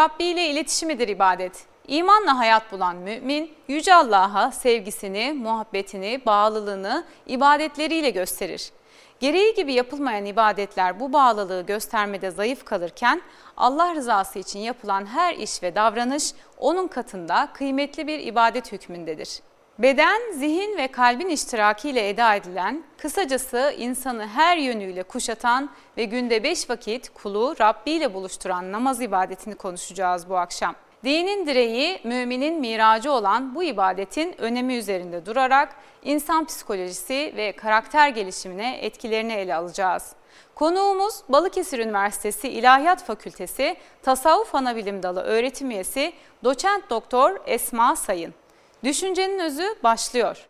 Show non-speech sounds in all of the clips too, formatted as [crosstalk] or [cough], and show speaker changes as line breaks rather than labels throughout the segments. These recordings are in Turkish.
Rabbi ile iletişimidir ibadet. İmanla hayat bulan mümin, Yüce Allah'a sevgisini, muhabbetini, bağlılığını ibadetleriyle gösterir. Gereği gibi yapılmayan ibadetler bu bağlılığı göstermede zayıf kalırken Allah rızası için yapılan her iş ve davranış onun katında kıymetli bir ibadet hükmündedir. Beden, zihin ve kalbin iştirakiyle eda edilen, kısacası insanı her yönüyle kuşatan ve günde beş vakit kulu Rabbi ile buluşturan namaz ibadetini konuşacağız bu akşam. Dinin direği, müminin miracı olan bu ibadetin önemi üzerinde durarak insan psikolojisi ve karakter gelişimine etkilerini ele alacağız. Konuğumuz Balıkesir Üniversitesi İlahiyat Fakültesi Tasavvuf Anabilim Dalı öğretim üyesi doçent doktor Esma Sayın. Düşüncenin özü başlıyor.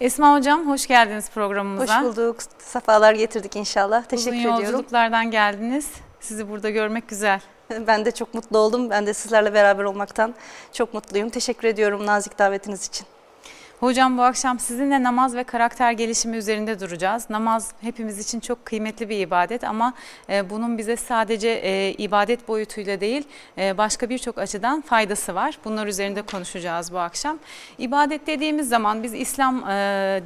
Esma Hocam hoş geldiniz programımıza.
Hoş bulduk. Safalar getirdik inşallah. Teşekkür
Uzun
ediyorum.
yolculuklardan geldiniz. Sizi burada görmek güzel. [laughs]
Ben de çok mutlu oldum. Ben de sizlerle beraber olmaktan çok mutluyum. Teşekkür ediyorum nazik davetiniz için.
Hocam bu akşam sizinle namaz ve karakter gelişimi üzerinde duracağız. Namaz hepimiz için çok kıymetli bir ibadet ama e, bunun bize sadece e, ibadet boyutuyla değil e, başka birçok açıdan faydası var. Bunlar üzerinde konuşacağız bu akşam. İbadet dediğimiz zaman biz İslam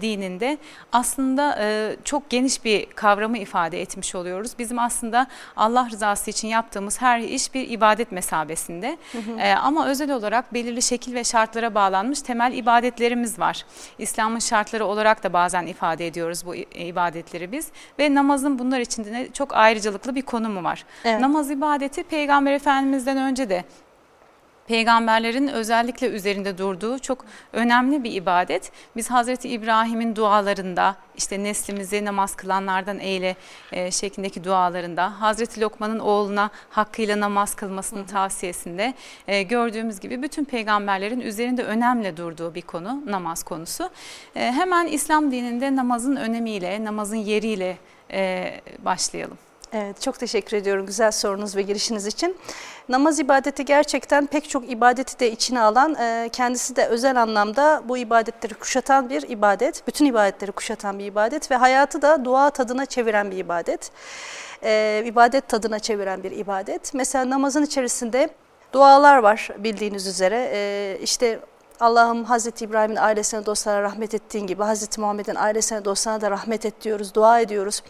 dininde aslında çok geniş bir kavramı ifade etmiş oluyoruz. Bizim aslında Allah rızası için yaptığımız her iş bir ibadet mesabesinde. Hı hı. Ama özel olarak belirli şekil ve şartlara bağlanmış temel ibadetlerimiz var var. İslam'ın şartları olarak da bazen ifade ediyoruz bu ibadetleri biz ve namazın bunlar içinde çok ayrıcalıklı bir konumu var. Evet. Namaz ibadeti Peygamber Efendimiz'den önce de peygamberlerin özellikle üzerinde durduğu çok önemli bir ibadet. Biz Hazreti İbrahim'in dualarında işte neslimizi namaz kılanlardan eyle e, şeklindeki dualarında Hazreti Lokman'ın oğluna hakkıyla namaz kılmasının tavsiyesinde e, gördüğümüz gibi bütün peygamberlerin üzerinde önemli durduğu bir konu namaz konusu. E, hemen İslam dininde namazın önemiyle, namazın yeriyle e, başlayalım.
Evet çok teşekkür ediyorum güzel sorunuz ve girişiniz için. Namaz ibadeti gerçekten pek çok ibadeti de içine alan, e, kendisi de özel anlamda bu ibadetleri kuşatan bir ibadet. Bütün ibadetleri kuşatan bir ibadet ve hayatı da dua tadına çeviren bir ibadet. E, ibadet tadına çeviren bir ibadet. Mesela namazın içerisinde dualar var bildiğiniz üzere. E, işte Allah'ım Hazreti İbrahim'in ailesine dostlara rahmet ettiğin gibi Hazreti Muhammed'in ailesine dostlarına da rahmet et diyoruz, dua ediyoruz.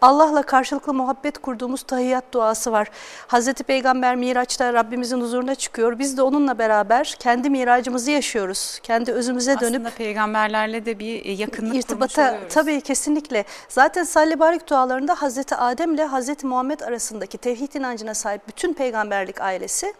Allah'la karşılıklı muhabbet kurduğumuz tahiyyat duası var. Hazreti Peygamber Miraç'ta Rabbimizin huzuruna çıkıyor. Biz de onunla beraber kendi miracımızı yaşıyoruz. Kendi özümüze dönüp.
Aslında peygamberlerle de bir yakınlık
irtibata, Tabii kesinlikle. Zaten salli barik dualarında Hazreti Adem ile Hazreti Muhammed arasındaki tevhid inancına sahip bütün peygamberlik ailesi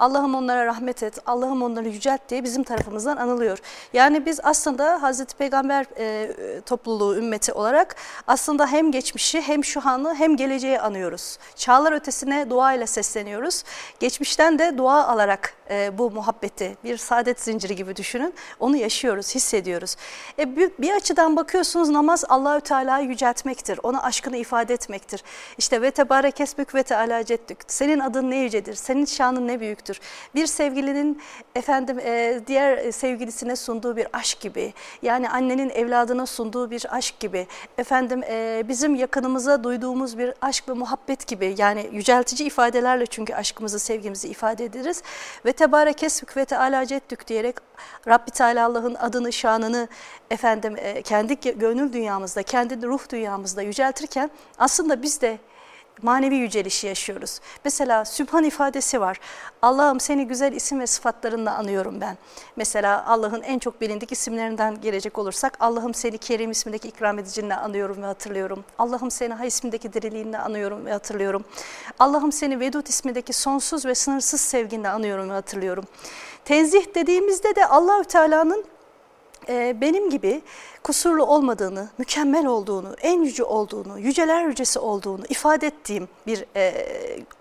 Allah'ım onlara rahmet et, Allah'ım onları yücelt diye bizim tarafımızdan anılıyor. Yani biz aslında Hazreti Peygamber e, topluluğu, ümmeti olarak aslında hem geçmişi hem şu anı hem geleceği anıyoruz. Çağlar ötesine dua ile sesleniyoruz. Geçmişten de dua alarak e, bu muhabbeti bir saadet zinciri gibi düşünün. Onu yaşıyoruz, hissediyoruz. E, bir, bir açıdan bakıyorsunuz namaz Allahü Teala'yı yüceltmektir. Ona aşkını ifade etmektir. İşte ve tebarek esbük ve teala ceddük. Senin adın ne yücedir, senin şanın ne büyüktür. Bir sevgilinin efendim e, diğer sevgilisine sunduğu bir aşk gibi. Yani annenin evladına sunduğu bir aşk gibi. Efendim e, bizim yakınımıza duyduğumuz bir aşk ve muhabbet gibi. Yani yüceltici ifadelerle çünkü aşkımızı, sevgimizi ifade ederiz. Ve tebarek esmük ve ceddük diyerek Rabbi Teala Allah'ın adını, şanını efendim e, kendi gönül dünyamızda, kendi ruh dünyamızda yüceltirken aslında biz de manevi yücelişi yaşıyoruz. Mesela Sübhan ifadesi var. Allah'ım seni güzel isim ve sıfatlarınla anıyorum ben. Mesela Allah'ın en çok bilindik isimlerinden gelecek olursak Allah'ım seni Kerim ismindeki ikram edicinle anıyorum ve hatırlıyorum. Allah'ım seni Ha ismindeki diriliğinle anıyorum ve hatırlıyorum. Allah'ım seni Vedud ismindeki sonsuz ve sınırsız sevginle anıyorum ve hatırlıyorum. Tenzih dediğimizde de Allahü Teala'nın e, benim gibi kusurlu olmadığını, mükemmel olduğunu, en yüce olduğunu, yüceler yücesi olduğunu ifade ettiğim bir e,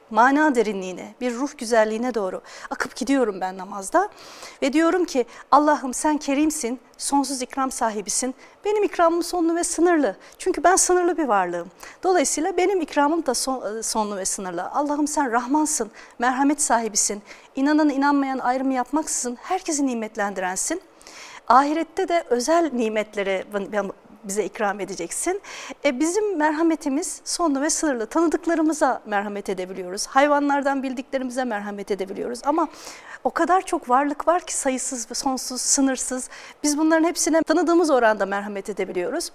mana derinliğine, bir ruh güzelliğine doğru akıp gidiyorum ben namazda. Ve diyorum ki Allah'ım sen kerimsin, sonsuz ikram sahibisin. Benim ikramım sonlu ve sınırlı. Çünkü ben sınırlı bir varlığım. Dolayısıyla benim ikramım da son, e, sonlu ve sınırlı. Allah'ım sen Rahmansın, merhamet sahibisin. İnanan inanmayan ayrımı yapmaksızın herkesi nimetlendirensin ahirette de özel nimetlere bize ikram edeceksin. E, bizim merhametimiz sonlu ve sınırlı. Tanıdıklarımıza merhamet edebiliyoruz. Hayvanlardan bildiklerimize merhamet edebiliyoruz. Ama o kadar çok varlık var ki sayısız sonsuz, sınırsız. Biz bunların hepsine tanıdığımız oranda merhamet edebiliyoruz.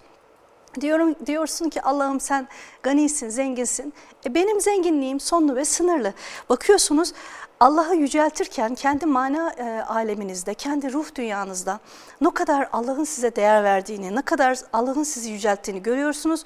Diyorum diyorsun ki Allah'ım sen ganisin, zenginsin. E benim zenginliğim sonlu ve sınırlı. Bakıyorsunuz Allah'ı yüceltirken kendi mana e, aleminizde, kendi ruh dünyanızda ne kadar Allah'ın size değer verdiğini, ne kadar Allah'ın sizi yücelttiğini görüyorsunuz.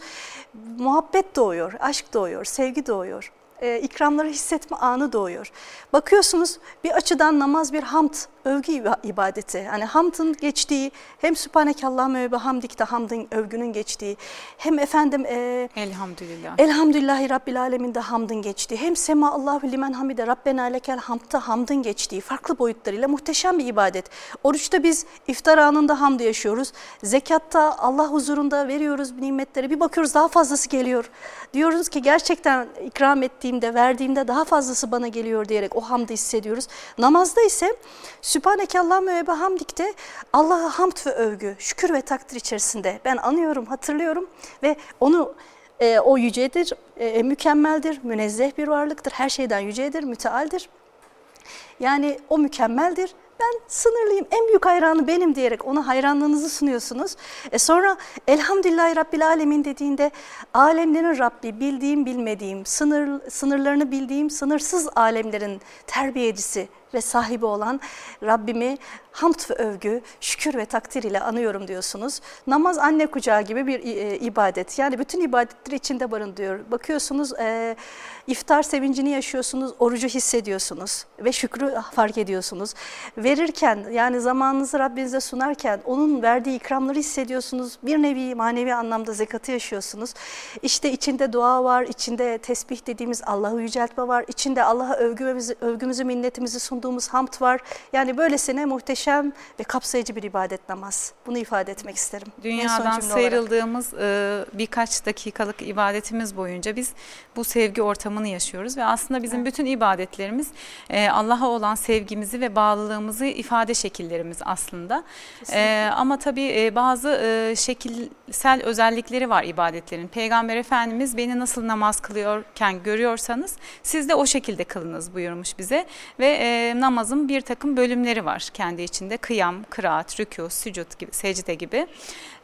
Muhabbet doğuyor, aşk doğuyor, sevgi doğuyor e, ikramları hissetme anı doğuyor. Bakıyorsunuz bir açıdan namaz bir hamd, övgü ibadeti. Hani hamdın geçtiği hem Sübhanekallahümme ve hamdikte hamdın övgünün geçtiği hem efendim
e, elhamdülillah.
Elhamdülillahi Rabbil Alemin'de hamdın geçtiği hem Sema Allahu limen hamide Rabbena lekel hamdta hamdın geçtiği farklı boyutlarıyla muhteşem bir ibadet. Oruçta biz iftar anında hamd yaşıyoruz. Zekatta Allah huzurunda veriyoruz nimetleri bir bakıyoruz daha fazlası geliyor. Diyoruz ki gerçekten ikram ettiğimde verdiğimde daha fazlası bana geliyor diyerek o hamdı hissediyoruz. Namazda ise Sübhaneke Allahümme ve hamdikte Allah'a hamd ve övgü, şükür ve takdir içerisinde ben anıyorum, hatırlıyorum ve onu e, o yücedir, e, mükemmeldir, münezzeh bir varlıktır, her şeyden yücedir, mütealdir. Yani o mükemmeldir ben sınırlıyım en büyük hayranı benim diyerek ona hayranlığınızı sunuyorsunuz. E sonra elhamdülillahi rabbil alemin dediğinde alemlerin Rabbi bildiğim bilmediğim sınır, sınırlarını bildiğim sınırsız alemlerin terbiyecisi ve sahibi olan Rabbimi hamd ve övgü, şükür ve takdir ile anıyorum diyorsunuz. Namaz anne kucağı gibi bir e, ibadet. Yani bütün ibadetleri içinde barındırıyor. Bakıyorsunuz e, iftar sevincini yaşıyorsunuz, orucu hissediyorsunuz ve şükrü fark ediyorsunuz. Verirken yani zamanınızı Rabbinize sunarken onun verdiği ikramları hissediyorsunuz. Bir nevi manevi anlamda zekatı yaşıyorsunuz. İşte içinde dua var, içinde tesbih dediğimiz Allah'ı yüceltme var, içinde Allah'a övgümüzü, övgümüzü minnetimizi sunduğumuz hamd var. Yani böylesine muhteşem ve kapsayıcı bir ibadet namaz. Bunu ifade etmek isterim.
Dünyadan sıyrıldığımız e, birkaç dakikalık ibadetimiz boyunca biz bu sevgi ortamını yaşıyoruz ve aslında bizim bütün ibadetlerimiz e, Allah'a olan sevgimizi ve bağlılığımızı ifade şekillerimiz aslında. E, ama tabii e, bazı e, şekilsel özellikleri var ibadetlerin. Peygamber Efendimiz beni nasıl namaz kılıyorken görüyorsanız siz de o şekilde kılınız buyurmuş bize ve e, namazın bir takım bölümleri var kendi içinde. Kıyam, kıraat, rükû, sücud gibi, secde gibi.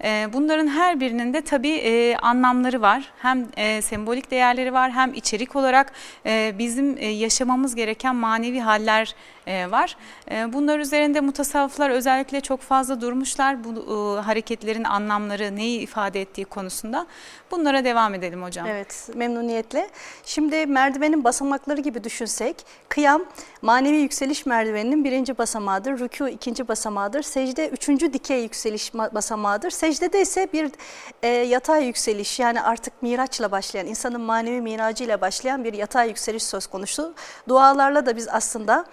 E, bunların her birinin de tabii e, anlamları var. Hem e, sembolik değerleri var hem içerik olarak e, bizim yaşamamız gereken manevi haller var. E, bunlar üzerinde mutasavvıflar özellikle çok fazla durmuşlar bu e, hareketlerin anlamları neyi ifade ettiği konusunda. Bunlara devam edelim hocam.
Evet memnuniyetle. Şimdi merdivenin basamakları gibi düşünsek kıyam manevi yükseliş merdiveninin birinci basamağıdır. Rükû ikinci basamağıdır. Secde üçüncü dikey yükseliş basamağıdır. Secdede ise bir e, yatay yükseliş yani artık miraçla başlayan insanın manevi miracıyla başlayan bir yatay yükseliş söz konusu. Dualarla da biz aslında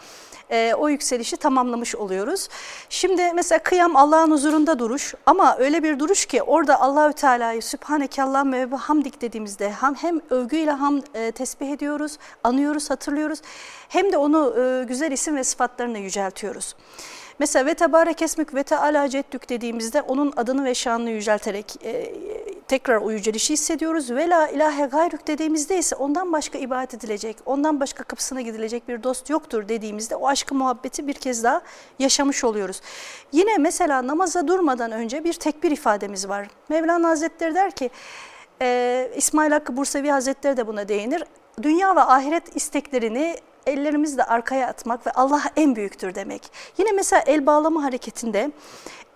e, o yükselişi tamamlamış oluyoruz. Şimdi mesela kıyam Allah'ın huzurunda duruş ama öyle bir duruş ki orada Allahü Teala'yı Sübhaneke Allah'ım ve hamdik dediğimizde hem, hem övgüyle ham e, tesbih ediyoruz, anıyoruz, hatırlıyoruz hem de onu e, güzel isim ve sıfatlarını yüceltiyoruz. Mesela ve tebarek esmük ve teala ceddük dediğimizde onun adını ve şanını yücelterek e, tekrar o yücelişi hissediyoruz. Ve la ilahe gayrük dediğimizde ise ondan başka ibadet edilecek, ondan başka kapısına gidilecek bir dost yoktur dediğimizde o aşkı muhabbeti bir kez daha yaşamış oluyoruz. Yine mesela namaza durmadan önce bir tekbir ifademiz var. Mevlana Hazretleri der ki, e, İsmail Hakkı Bursevi Hazretleri de buna değinir. Dünya ve ahiret isteklerini ellerimizle arkaya atmak ve Allah en büyüktür demek. Yine mesela el bağlama hareketinde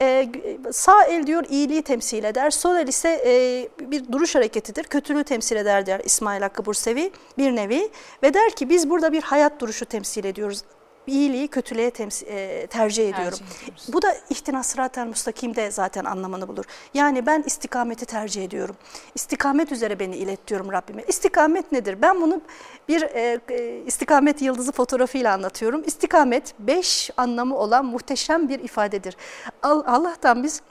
e, sağ el diyor iyiliği temsil eder, sol el ise e, bir duruş hareketidir, kötülüğü temsil eder der İsmail Hakkı Bursevi bir nevi ve der ki biz burada bir hayat duruşu temsil ediyoruz iyiliği kötülüğe temsil, e, tercih ediyorum. Tercih Bu da ihtinas sıratel müstakimde zaten anlamını bulur. Yani ben istikameti tercih ediyorum. İstikamet üzere beni ilet diyorum Rabbime. İstikamet nedir? Ben bunu bir e, e, istikamet yıldızı fotoğrafıyla anlatıyorum. İstikamet beş anlamı olan muhteşem bir ifadedir. Allah'tan biz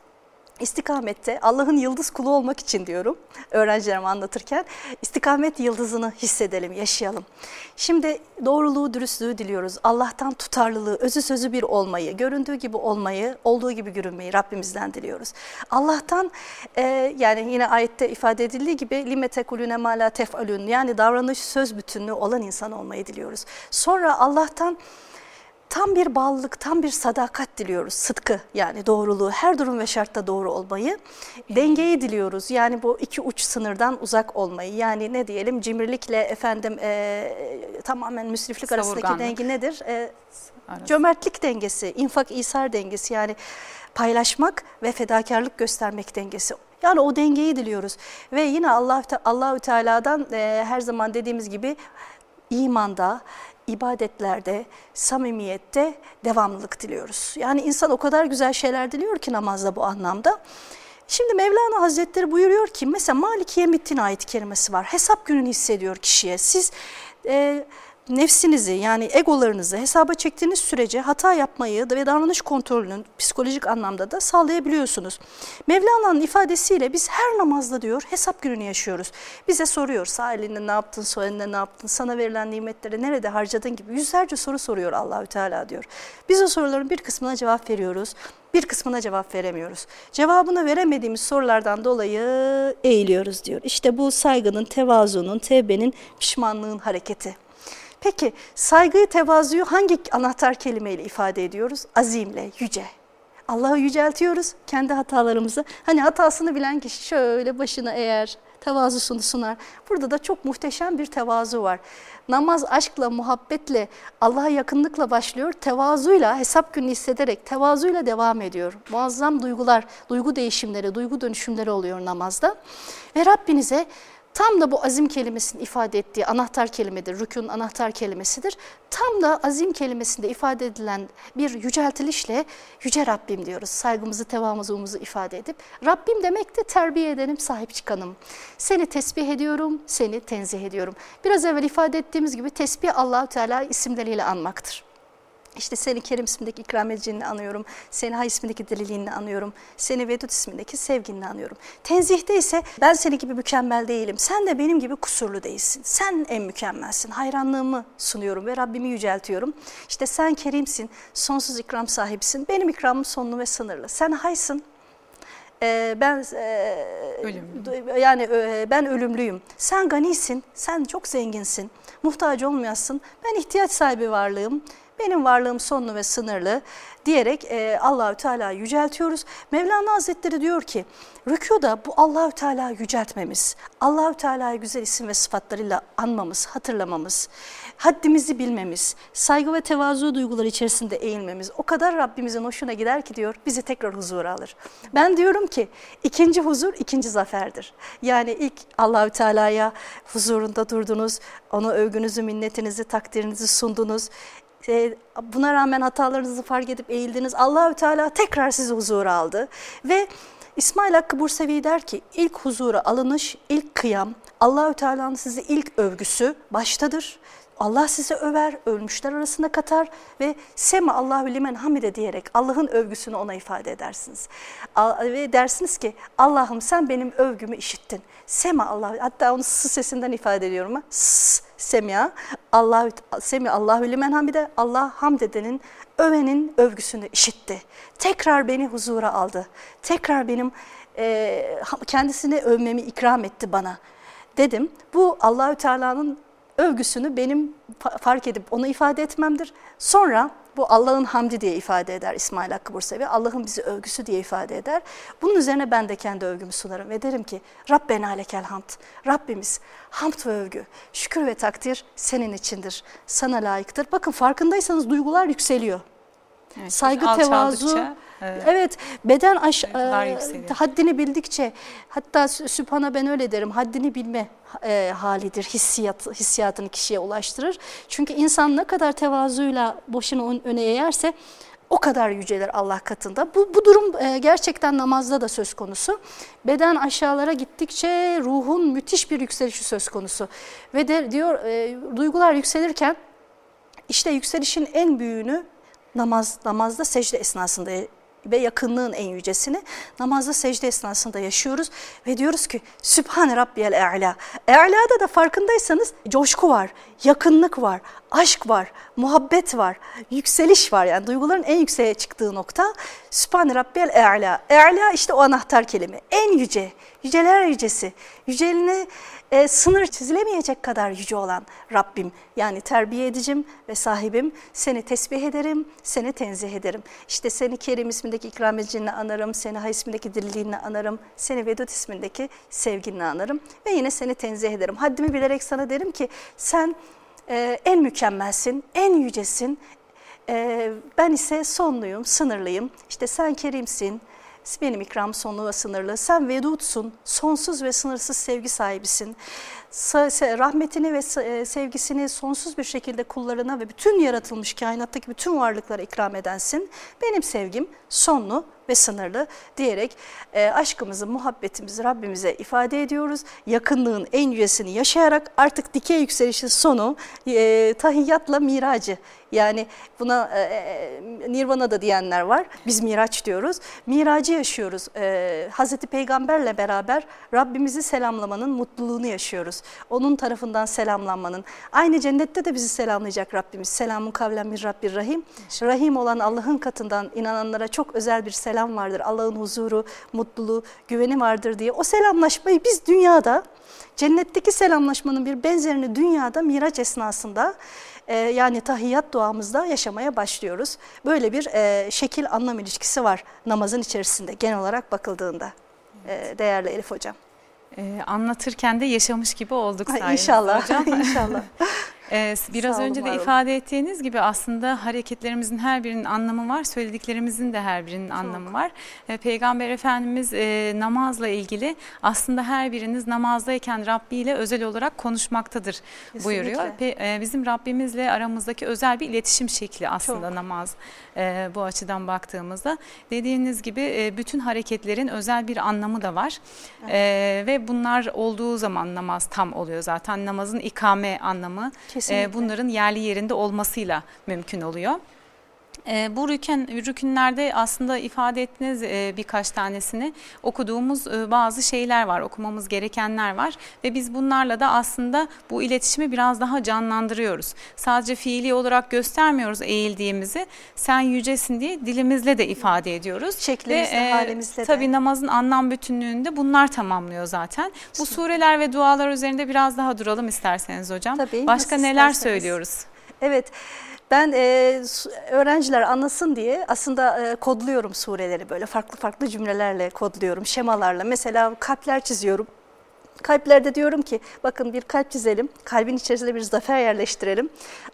İstikamette Allah'ın yıldız kulu olmak için diyorum öğrencilerime anlatırken istikamet yıldızını hissedelim, yaşayalım. Şimdi doğruluğu, dürüstlüğü diliyoruz. Allah'tan tutarlılığı, özü sözü bir olmayı, göründüğü gibi olmayı, olduğu gibi görünmeyi Rabbimizden diliyoruz. Allah'tan e, yani yine ayette ifade edildiği gibi lime tekulüne ma la tef'alün yani davranış söz bütünlüğü olan insan olmayı diliyoruz. Sonra Allah'tan tam bir bağlılık, tam bir sadakat diliyoruz. Sıdkı yani doğruluğu, her durum ve şartta doğru olmayı. Dengeyi diliyoruz. Yani bu iki uç sınırdan uzak olmayı. Yani ne diyelim cimrilikle efendim e, tamamen müsriflik arasındaki denge nedir? E, cömertlik dengesi, infak isar dengesi yani paylaşmak ve fedakarlık göstermek dengesi. Yani o dengeyi diliyoruz. Ve yine Allah Allahü Teala'dan e, her zaman dediğimiz gibi imanda, ibadetlerde, samimiyette devamlılık diliyoruz. Yani insan o kadar güzel şeyler diliyor ki namazda bu anlamda. Şimdi Mevlana Hazretleri buyuruyor ki mesela Malikiye Mittin ayet kerimesi var. Hesap gününü hissediyor kişiye. Siz e, nefsinizi yani egolarınızı hesaba çektiğiniz sürece hata yapmayı ve davranış kontrolünün psikolojik anlamda da sağlayabiliyorsunuz. Mevlana'nın ifadesiyle biz her namazda diyor hesap gününü yaşıyoruz. Bize soruyor sağ elinde ne yaptın, sol elinde ne yaptın, sana verilen nimetleri nerede harcadın gibi yüzlerce soru soruyor Allahü Teala diyor. Biz o soruların bir kısmına cevap veriyoruz bir kısmına cevap veremiyoruz. Cevabını veremediğimiz sorulardan dolayı eğiliyoruz diyor. İşte bu saygının, tevazunun, tevbenin, pişmanlığın hareketi. Peki saygıyı, tevazuyu hangi anahtar kelimeyle ifade ediyoruz? Azimle, yüce. Allah'ı yüceltiyoruz kendi hatalarımızı. Hani hatasını bilen kişi şöyle başına eğer tevazusunu sunar. Burada da çok muhteşem bir tevazu var. Namaz aşkla, muhabbetle, Allah'a yakınlıkla başlıyor. Tevazuyla, hesap günü hissederek tevazuyla devam ediyor. Muazzam duygular, duygu değişimleri, duygu dönüşümleri oluyor namazda. Ve Rabbinize Tam da bu azim kelimesinin ifade ettiği anahtar kelimedir, rükün anahtar kelimesidir. Tam da azim kelimesinde ifade edilen bir yüceltilişle Yüce Rabbim diyoruz. Saygımızı, tevamuzumuzu ifade edip Rabbim demek de terbiye edenim, sahip çıkanım. Seni tesbih ediyorum, seni tenzih ediyorum. Biraz evvel ifade ettiğimiz gibi tesbih allah Teala isimleriyle anmaktır. İşte seni Kerim ismindeki ikram edicini anıyorum. Seni Hay ismindeki deliliğini anıyorum. Seni Vedud ismindeki sevginini anıyorum. Tenzihte ise ben seni gibi mükemmel değilim. Sen de benim gibi kusurlu değilsin. Sen en mükemmelsin. Hayranlığımı sunuyorum ve Rabbimi yüceltiyorum. İşte sen Kerimsin, sonsuz ikram sahibisin. Benim ikramım sonlu ve sınırlı. Sen Hay'sın, ee, ben e, yani e, ben ölümlüyüm. Sen ganisin, sen çok zenginsin, muhtaç olmayasın. Ben ihtiyaç sahibi varlığım. Benim varlığım sonlu ve sınırlı diyerek e, Allahü Teala yüceltiyoruz. Mevlana Hazretleri diyor ki rükuda bu Allahü Teala yüceltmemiz, Allahü Teala'yı güzel isim ve sıfatlarıyla anmamız, hatırlamamız, haddimizi bilmemiz, saygı ve tevazu duyguları içerisinde eğilmemiz o kadar Rabbimizin hoşuna gider ki diyor bizi tekrar huzura alır. Ben diyorum ki ikinci huzur ikinci zaferdir. Yani ilk Allahü Teala'ya huzurunda durdunuz, onu övgünüzü, minnetinizi, takdirinizi sundunuz e, buna rağmen hatalarınızı fark edip eğildiniz. Allahü Teala tekrar sizi huzura aldı ve İsmail Hakkı Bursevi der ki ilk huzura alınış, ilk kıyam, Allahü Teala'nın size ilk övgüsü baştadır. Allah sizi över, ölmüşler arasında katar ve sema Allahu limen hamide diyerek Allah'ın övgüsünü ona ifade edersiniz. Ve dersiniz ki Allah'ım sen benim övgümü işittin. Sema Allah hatta onu s sesinden ifade ediyorum. S semya Allah semi Allahu limen hamide Allah hamd edenin övenin övgüsünü işitti. Tekrar beni huzura aldı. Tekrar benim e, kendisini övmemi ikram etti bana dedim. Bu Allahü Teala'nın övgüsünü benim fark edip onu ifade etmemdir. Sonra bu Allah'ın hamdi diye ifade eder İsmail Hakkı Bursevi. Allah'ın bizi övgüsü diye ifade eder. Bunun üzerine ben de kendi övgümü sunarım ve derim ki Rabbena lekel hamd. Rabbimiz hamd ve övgü, şükür ve takdir senin içindir. Sana layıktır. Bakın farkındaysanız duygular yükseliyor. Evet, Saygı, tevazu, Evet. evet beden aş, e, haddini bildikçe hatta Sübhan'a ben öyle derim haddini bilme e, halidir hissiyat, hissiyatını kişiye ulaştırır. Çünkü insan ne kadar tevazuyla boşunu öne eğerse o kadar yüceler Allah katında. Bu, bu durum e, gerçekten namazda da söz konusu. Beden aşağılara gittikçe ruhun müthiş bir yükselişi söz konusu. Ve de, diyor e, duygular yükselirken işte yükselişin en büyüğünü namaz namazda secde esnasında ve yakınlığın en yücesini namazda secde esnasında yaşıyoruz ve diyoruz ki Sübhane Rabbiyel E'la. E'la'da da farkındaysanız coşku var, yakınlık var, aşk var, muhabbet var, yükseliş var. Yani duyguların en yükseğe çıktığı nokta Sübhane Rabbiyel E'la. E'la işte o anahtar kelime. En yüce, yüceler yücesi, yüceliğine e, sınır çizilemeyecek kadar yüce olan Rabbim. Yani terbiye edicim ve sahibim. Seni tesbih ederim, seni tenzih ederim. İşte seni Kerim ismindeki ikram edicinle anarım, seni Ha ismindeki diriliğinle anarım, seni Vedud ismindeki sevginle anarım ve yine seni tenzih ederim. Haddimi bilerek sana derim ki sen e, en mükemmelsin, en yücesin, e, ben ise sonluyum, sınırlıyım. İşte sen kerimsin, benim ikram sonlu ve sınırlı. Sen vedutsun, sonsuz ve sınırsız sevgi sahibisin. Rahmetini ve e, sevgisini sonsuz bir şekilde kullarına ve bütün yaratılmış kainattaki bütün varlıklara ikram edensin. Benim sevgim sonlu ve sınırlı diyerek e, aşkımızı, muhabbetimizi Rabbimize ifade ediyoruz. Yakınlığın en yücesini yaşayarak artık dikey yükselişin sonu e, tahiyyatla miracı. Yani buna e, e, nirvana da diyenler var. Biz miraç diyoruz. Miracı yaşıyoruz. E, Hazreti Peygamberle beraber Rabbimizi selamlamanın mutluluğunu yaşıyoruz. Onun tarafından selamlanmanın. Aynı cennette de bizi selamlayacak Rabbimiz. Selamun kavlen bir Rabbir Rahim. Rahim olan Allah'ın katından inananlara çok özel bir selam vardır. Allah'ın huzuru, mutluluğu, güveni vardır diye. O selamlaşmayı biz dünyada, cennetteki selamlaşmanın bir benzerini dünyada Miraç esnasında e, yani tahiyyat duamızda yaşamaya başlıyoruz. Böyle bir e, şekil anlam ilişkisi var namazın içerisinde genel olarak bakıldığında e, değerli Elif Hocam.
Ee, anlatırken de yaşamış gibi olduk
sayenizde İnşallah, hocam. [laughs] İnşallah. [laughs]
Ee, biraz olun, önce de ifade ettiğiniz gibi aslında hareketlerimizin her birinin anlamı var, söylediklerimizin de her birinin Çok. anlamı var. Ee, Peygamber Efendimiz e, namazla ilgili aslında her biriniz namazdayken Rabbi ile özel olarak konuşmaktadır Kesinlikle. buyuruyor. Pe, e, bizim Rabbimizle aramızdaki özel bir iletişim şekli aslında Çok. namaz e, bu açıdan baktığımızda. Dediğiniz gibi e, bütün hareketlerin özel bir anlamı da var. Evet. E, ve bunlar olduğu zaman namaz tam oluyor zaten. Namazın ikame anlamı Kesinlikle. Bunların yerli yerinde olmasıyla mümkün oluyor. E, bu rükün, rükünlerde aslında ifade ettiniz e, birkaç tanesini okuduğumuz e, bazı şeyler var, okumamız gerekenler var ve biz bunlarla da aslında bu iletişimi biraz daha canlandırıyoruz. Sadece fiili olarak göstermiyoruz eğildiğimizi, sen yücesin diye dilimizle de ifade ediyoruz.
Şeklimizle, ve, e, halimizle
de. Tabii namazın anlam bütünlüğünde bunlar tamamlıyor zaten. Bu sureler ve dualar üzerinde biraz daha duralım isterseniz hocam. Tabii, Başka neler isterseniz. söylüyoruz?
Evet. Ben e, öğrenciler anlasın diye aslında e, kodluyorum sureleri böyle farklı farklı cümlelerle kodluyorum, şemalarla. Mesela kalpler çiziyorum. Kalplerde diyorum ki bakın bir kalp çizelim, kalbin içerisinde bir zafer yerleştirelim.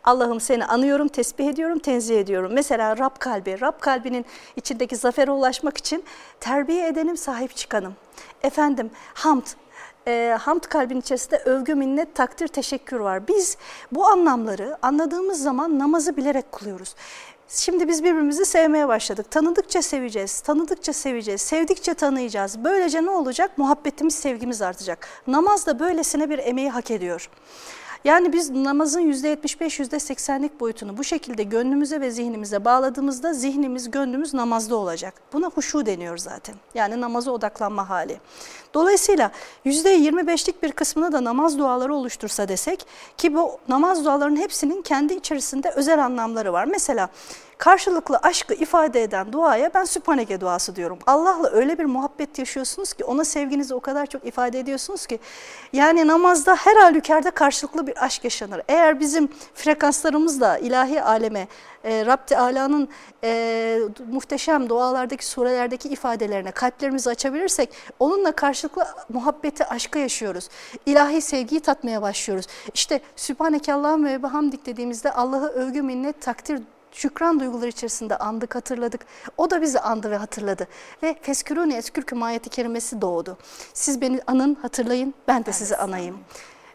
Allah'ım seni anıyorum, tesbih ediyorum, tenzih ediyorum. Mesela Rab kalbi, Rab kalbinin içindeki zafere ulaşmak için terbiye edenim, sahip çıkanım. Efendim hamd, e, hamd kalbin içerisinde övgü, minnet, takdir, teşekkür var. Biz bu anlamları anladığımız zaman namazı bilerek kılıyoruz. Şimdi biz birbirimizi sevmeye başladık. Tanıdıkça seveceğiz, tanıdıkça seveceğiz, sevdikçe tanıyacağız. Böylece ne olacak? Muhabbetimiz, sevgimiz artacak. Namaz da böylesine bir emeği hak ediyor. Yani biz namazın %75, %80'lik boyutunu bu şekilde gönlümüze ve zihnimize bağladığımızda zihnimiz, gönlümüz namazda olacak. Buna huşu deniyor zaten. Yani namaza odaklanma hali. Dolayısıyla %25'lik bir kısmını da namaz duaları oluştursa desek ki bu namaz dualarının hepsinin kendi içerisinde özel anlamları var. Mesela karşılıklı aşkı ifade eden duaya ben Sübhaneke duası diyorum. Allah'la öyle bir muhabbet yaşıyorsunuz ki ona sevginizi o kadar çok ifade ediyorsunuz ki yani namazda her halükarda karşılıklı bir aşk yaşanır. Eğer bizim frekanslarımızla ilahi aleme e, Rabbi Ala'nın e, muhteşem dualardaki surelerdeki ifadelerine kalplerimizi açabilirsek onunla karşılıklı muhabbeti, aşkı yaşıyoruz. İlahi sevgiyi tatmaya başlıyoruz. İşte Sübhaneke Allah'ım ve Hamdik dediğimizde Allah'ı övgü, minnet, takdir şükran duyguları içerisinde andık, hatırladık. O da bizi andı ve hatırladı. Ve feskürûne eskürküm ayeti kerimesi doğdu. Siz beni anın, hatırlayın, ben de sizi anayım.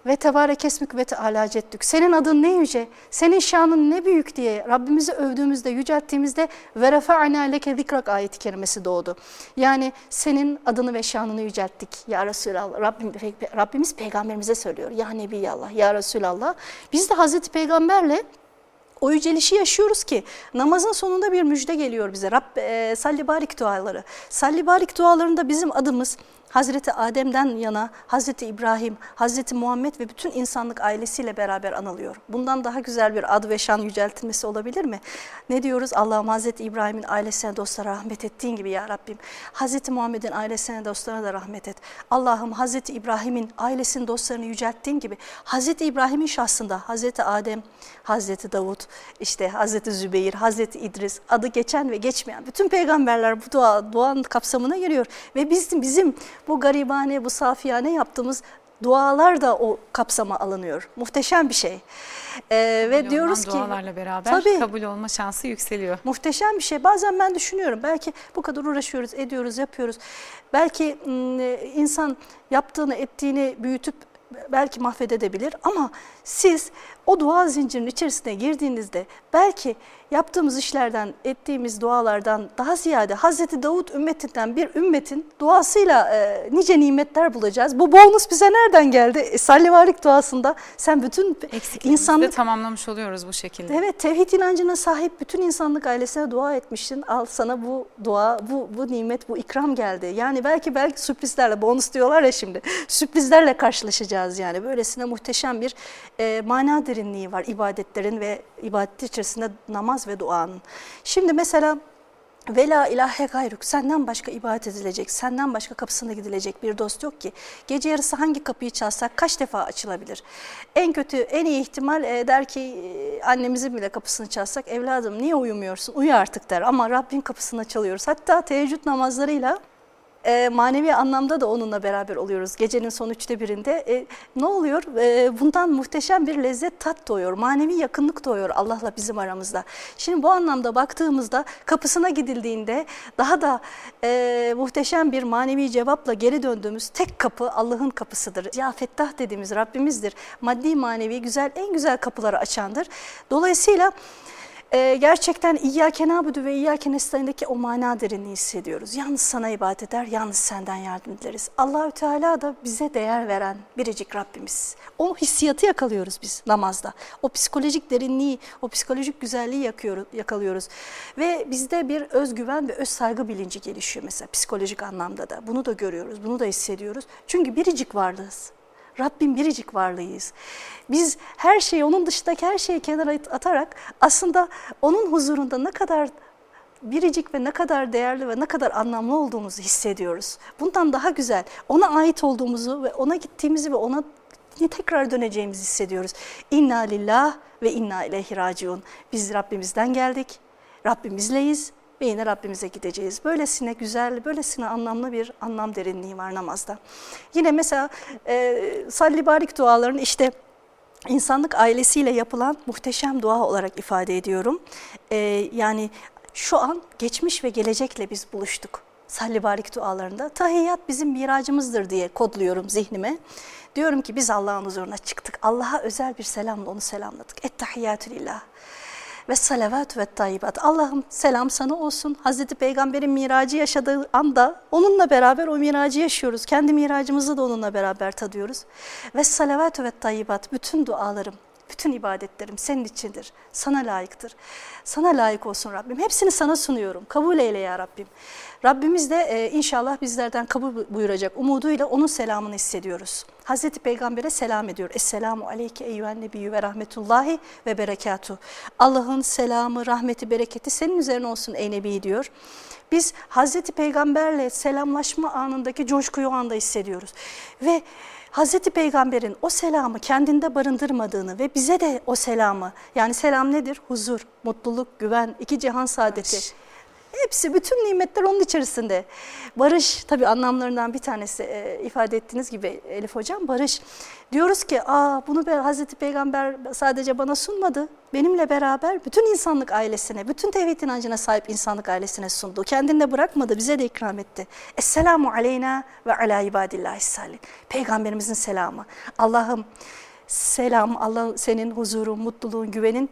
Ve tebarek esmük ve teala ceddük. Senin adın ne yüce, senin şanın ne büyük diye Rabbimizi övdüğümüzde, yücelttiğimizde ve refa'na leke zikrak ayeti kerimesi doğdu. Yani senin adını ve şanını yücelttik ya Resulallah. Rabbim, Rabbimiz peygamberimize söylüyor. Ya Nebiyallah, ya Resulallah. Biz de Hazreti Peygamberle O yücelişi yaşıyoruz ki namazın sonunda bir müjde geliyor bize. Rab, e, salli barik duaları. Salli barik dualarında bizim adımız Hazreti Adem'den yana Hazreti İbrahim, Hazreti Muhammed ve bütün insanlık ailesiyle beraber anılıyor. Bundan daha güzel bir ad ve şan yüceltilmesi olabilir mi? Ne diyoruz? Allah'ım Hazreti İbrahim'in ailesine dostlara rahmet ettiğin gibi ya Rabbim. Hazreti Muhammed'in ailesine dostlarına da rahmet et. Allah'ım Hazreti İbrahim'in ailesinin dostlarını yücelttiğin gibi Hazreti İbrahim'in şahsında Hazreti Adem, Hazreti Davut, işte Hazreti Zübeyir, Hazreti İdris adı geçen ve geçmeyen bütün peygamberler bu dua, duanın kapsamına giriyor. Ve bizim, bizim bu garibane, bu safiyane yaptığımız dualar da o kapsama alınıyor. Muhteşem bir şey.
Ee, ve diyoruz ki dualarla beraber tabii, kabul olma şansı yükseliyor.
Muhteşem bir şey. Bazen ben düşünüyorum belki bu kadar uğraşıyoruz, ediyoruz, yapıyoruz. Belki insan yaptığını, ettiğini büyütüp belki mahvedebilir ama siz o dua zincirinin içerisine girdiğinizde belki yaptığımız işlerden, ettiğimiz dualardan daha ziyade Hazreti Davut ümmetinden bir ümmetin duasıyla e, nice nimetler bulacağız. Bu bonus bize nereden geldi? E, Sallivarik duasında sen bütün insanlık...
tamamlamış oluyoruz bu şekilde.
Evet, tevhid inancına sahip bütün insanlık ailesine dua etmiştin. Al sana bu dua, bu, bu nimet, bu ikram geldi. Yani belki belki sürprizlerle, bonus diyorlar ya şimdi, [laughs] sürprizlerle karşılaşacağız yani. Böylesine muhteşem bir e, mana derinliği var ibadetlerin ve ibadet içerisinde namaz ve duanın. Şimdi mesela ve la ilahe gayruk senden başka ibadet edilecek, senden başka kapısına gidilecek bir dost yok ki. Gece yarısı hangi kapıyı çalsak kaç defa açılabilir? En kötü, en iyi ihtimal e, der ki e, annemizin bile kapısını çalsak evladım niye uyumuyorsun? Uyu artık der ama Rabbin kapısını çalıyoruz. Hatta teheccüd namazlarıyla e, manevi anlamda da onunla beraber oluyoruz. Gecenin son üçte birinde e, ne oluyor? E, bundan muhteşem bir lezzet tat doğuyor. Manevi yakınlık doğuyor Allah'la bizim aramızda. Şimdi bu anlamda baktığımızda kapısına gidildiğinde daha da e, muhteşem bir manevi cevapla geri döndüğümüz tek kapı Allah'ın kapısıdır. Ya Fettah dediğimiz Rabbimizdir. Maddi manevi güzel en güzel kapıları açandır. Dolayısıyla e, gerçekten İyyâke nâbudu ve İyyâke o mana derinliği hissediyoruz. Yalnız sana ibadet eder, yalnız senden yardım dileriz. Allahü Teala da bize değer veren biricik Rabbimiz. O hissiyatı yakalıyoruz biz namazda. O psikolojik derinliği, o psikolojik güzelliği yakıyoruz, yakalıyoruz. Ve bizde bir özgüven ve öz saygı bilinci gelişiyor mesela psikolojik anlamda da. Bunu da görüyoruz, bunu da hissediyoruz. Çünkü biricik varlığız. Rabbim biricik varlığıyız. Biz her şeyi, onun dışındaki her şeyi kenara atarak aslında onun huzurunda ne kadar biricik ve ne kadar değerli ve ne kadar anlamlı olduğumuzu hissediyoruz. Bundan daha güzel, ona ait olduğumuzu ve ona gittiğimizi ve ona tekrar döneceğimizi hissediyoruz. İnna lillah ve inna ileyhi raciun. Biz Rabbimizden geldik, Rabbimizleyiz ve yine Rabbimize gideceğiz. Böylesine güzel, böylesine anlamlı bir anlam derinliği var namazda. Yine mesela e, salli barik duaların işte insanlık ailesiyle yapılan muhteşem dua olarak ifade ediyorum. E, yani şu an geçmiş ve gelecekle biz buluştuk. Salli barik dualarında. Tahiyyat bizim miracımızdır diye kodluyorum zihnime. Diyorum ki biz Allah'ın huzuruna çıktık. Allah'a özel bir selamla onu selamladık. Ettehiyyatü lillah ve salavat ve tayyibat. Allah'ım selam sana olsun. Hazreti Peygamber'in miracı yaşadığı anda onunla beraber o miracı yaşıyoruz. Kendi miracımızı da onunla beraber tadıyoruz. Ve salavat ve tayyibat bütün dualarım, bütün ibadetlerim senin içindir. Sana layıktır. Sana layık olsun Rabbim. Hepsini sana sunuyorum. Kabul eyle ya Rabbim. Rabbimiz de e, inşallah bizlerden kabul buyuracak umuduyla onun selamını hissediyoruz. Hazreti Peygamber'e selam ediyor. Esselamu aleyke eyyühen nebiyyü ve rahmetullahi ve berekatuhu. Allah'ın selamı, rahmeti, bereketi senin üzerine olsun ey Nebi diyor. Biz Hazreti Peygamberle selamlaşma anındaki coşkuyu o anda hissediyoruz. Ve Hazreti Peygamber'in o selamı kendinde barındırmadığını ve bize de o selamı yani selam nedir? Huzur, mutluluk, güven, iki cihan saadeti. Hepsi, bütün nimetler onun içerisinde. Barış, tabii anlamlarından bir tanesi e, ifade ettiğiniz gibi Elif Hocam, barış. Diyoruz ki, aa bunu Hazreti Peygamber sadece bana sunmadı, benimle beraber bütün insanlık ailesine, bütün tevhid inancına sahip insanlık ailesine sundu. Kendinde bırakmadı, bize de ikram etti. Esselamu aleyna ve ala ibadillahi. Peygamberimizin selamı. Allah'ım selam, Allah senin huzurun, mutluluğun, güvenin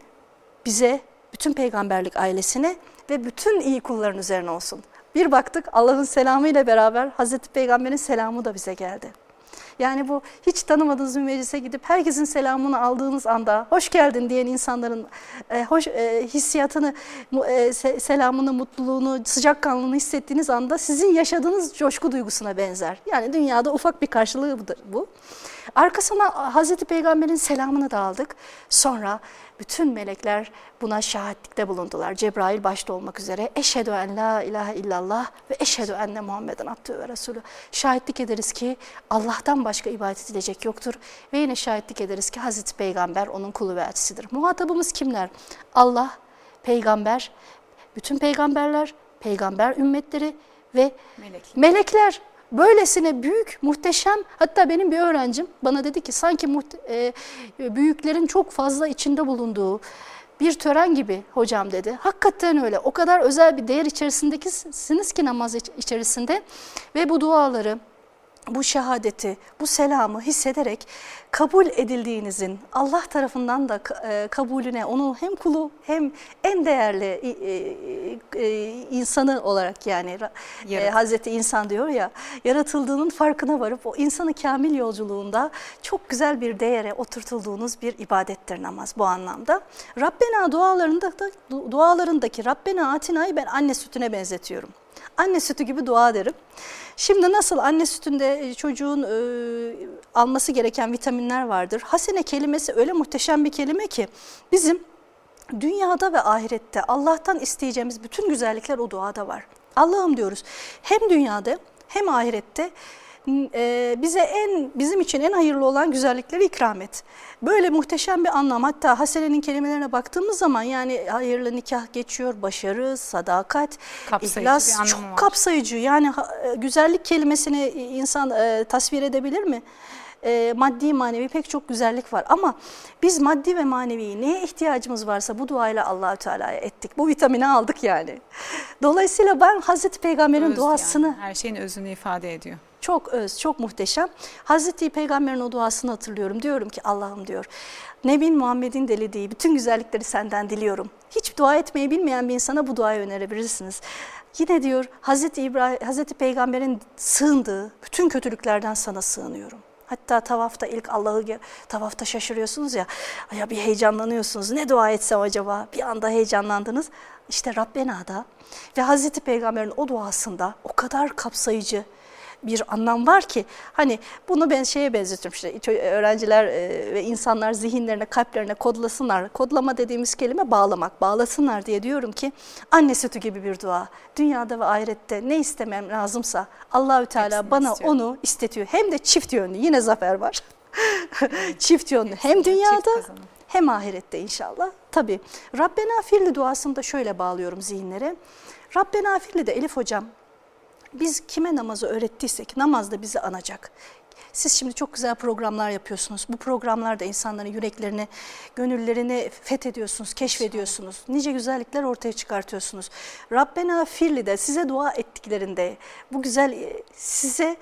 bize, bütün peygamberlik ailesine ve bütün iyi kulların üzerine olsun. Bir baktık Allah'ın selamı ile beraber Hazreti Peygamber'in selamı da bize geldi. Yani bu hiç tanımadığınız bir meclise gidip herkesin selamını aldığınız anda hoş geldin diyen insanların e, hoş e, hissiyatını, e, selamını, mutluluğunu, sıcakkanlılığını hissettiğiniz anda sizin yaşadığınız coşku duygusuna benzer. Yani dünyada ufak bir karşılığı bu. Arkasına Hazreti Peygamber'in selamını da aldık. Sonra bütün melekler buna şahitlikte bulundular. Cebrail başta olmak üzere. Eşhedü en la ilahe illallah ve eşhedü enne Muhammeden abdü ve Resulü. Şahitlik ederiz ki Allah'tan başka ibadet edilecek yoktur. Ve yine şahitlik ederiz ki Hazreti Peygamber onun kulu ve elçisidir. Muhatabımız kimler? Allah, peygamber, bütün peygamberler, peygamber ümmetleri ve melekler. melekler. Böylesine büyük, muhteşem, hatta benim bir öğrencim bana dedi ki sanki e, büyüklerin çok fazla içinde bulunduğu bir tören gibi hocam dedi. Hakikaten öyle. O kadar özel bir değer içerisindekisiniz ki namaz içerisinde ve bu duaları bu şehadeti, bu selamı hissederek kabul edildiğinizin Allah tarafından da e, kabulüne, onu hem kulu hem en değerli e, e, insanı olarak yani evet. Hazreti İnsan diyor ya, yaratıldığının farkına varıp o insanı kamil yolculuğunda çok güzel bir değere oturtulduğunuz bir ibadettir namaz bu anlamda. Rabbena dualarında da, dualarındaki Rabbena atinayı ben anne sütüne benzetiyorum. Anne sütü gibi dua derim. Şimdi nasıl anne sütünde e, çocuğun e, alması gereken vitaminler vardır. Hasene kelimesi öyle muhteşem bir kelime ki bizim dünyada ve ahirette Allah'tan isteyeceğimiz bütün güzellikler o duada var. Allah'ım diyoruz hem dünyada hem ahirette e, bize en bizim için en hayırlı olan güzellikleri ikram et. Böyle muhteşem bir anlam. Hatta Hasene'nin kelimelerine baktığımız zaman yani hayırlı nikah geçiyor, başarı, sadakat, kapsayıcı ihlas çok var. kapsayıcı. Yani e, güzellik kelimesini insan e, tasvir edebilir mi? e, maddi manevi pek çok güzellik var. Ama biz maddi ve manevi neye ihtiyacımız varsa bu duayla Allahü Teala'ya ettik. Bu vitamini aldık yani. Dolayısıyla ben Hazreti Peygamber'in Öz duasını... Yani,
her şeyin özünü ifade ediyor.
Çok öz, çok muhteşem. Hazreti Peygamber'in o duasını hatırlıyorum. Diyorum ki Allah'ım diyor. Nebin Muhammed'in dilediği bütün güzellikleri senden diliyorum. Hiç dua etmeyi bilmeyen bir insana bu duayı önerebilirsiniz. Yine diyor Hazreti İbrahim, Hazreti Peygamber'in sığındığı bütün kötülüklerden sana sığınıyorum. Hatta tavafta ilk Allah'ı tavafta şaşırıyorsunuz ya, ya bir heyecanlanıyorsunuz. Ne dua etsem acaba? Bir anda heyecanlandınız. İşte Rabbena'da ve Hazreti Peygamber'in o duasında o kadar kapsayıcı, bir anlam var ki hani bunu ben şeye benzetiyorum işte öğrenciler e, ve insanlar zihinlerine kalplerine kodlasınlar. Kodlama dediğimiz kelime bağlamak, bağlasınlar diye diyorum ki anne sütü gibi bir dua. Dünyada ve ahirette ne istemem lazımsa Allahü Teala Hepsini bana istiyorum. onu istetiyor. Hem de çift yönlü yine zafer var. [laughs] çift yönlü hem dünyada hem ahirette inşallah. Tabi Rabbena firli duasını da şöyle bağlıyorum zihinlere. Rabbena firli de Elif hocam biz kime namazı öğrettiysek namaz da bizi anacak. Siz şimdi çok güzel programlar yapıyorsunuz. Bu programlarda insanların yüreklerini, gönüllerini fethediyorsunuz, keşfediyorsunuz. Nice güzellikler ortaya çıkartıyorsunuz. Rabbena firli de size dua ettiklerinde bu güzel e, size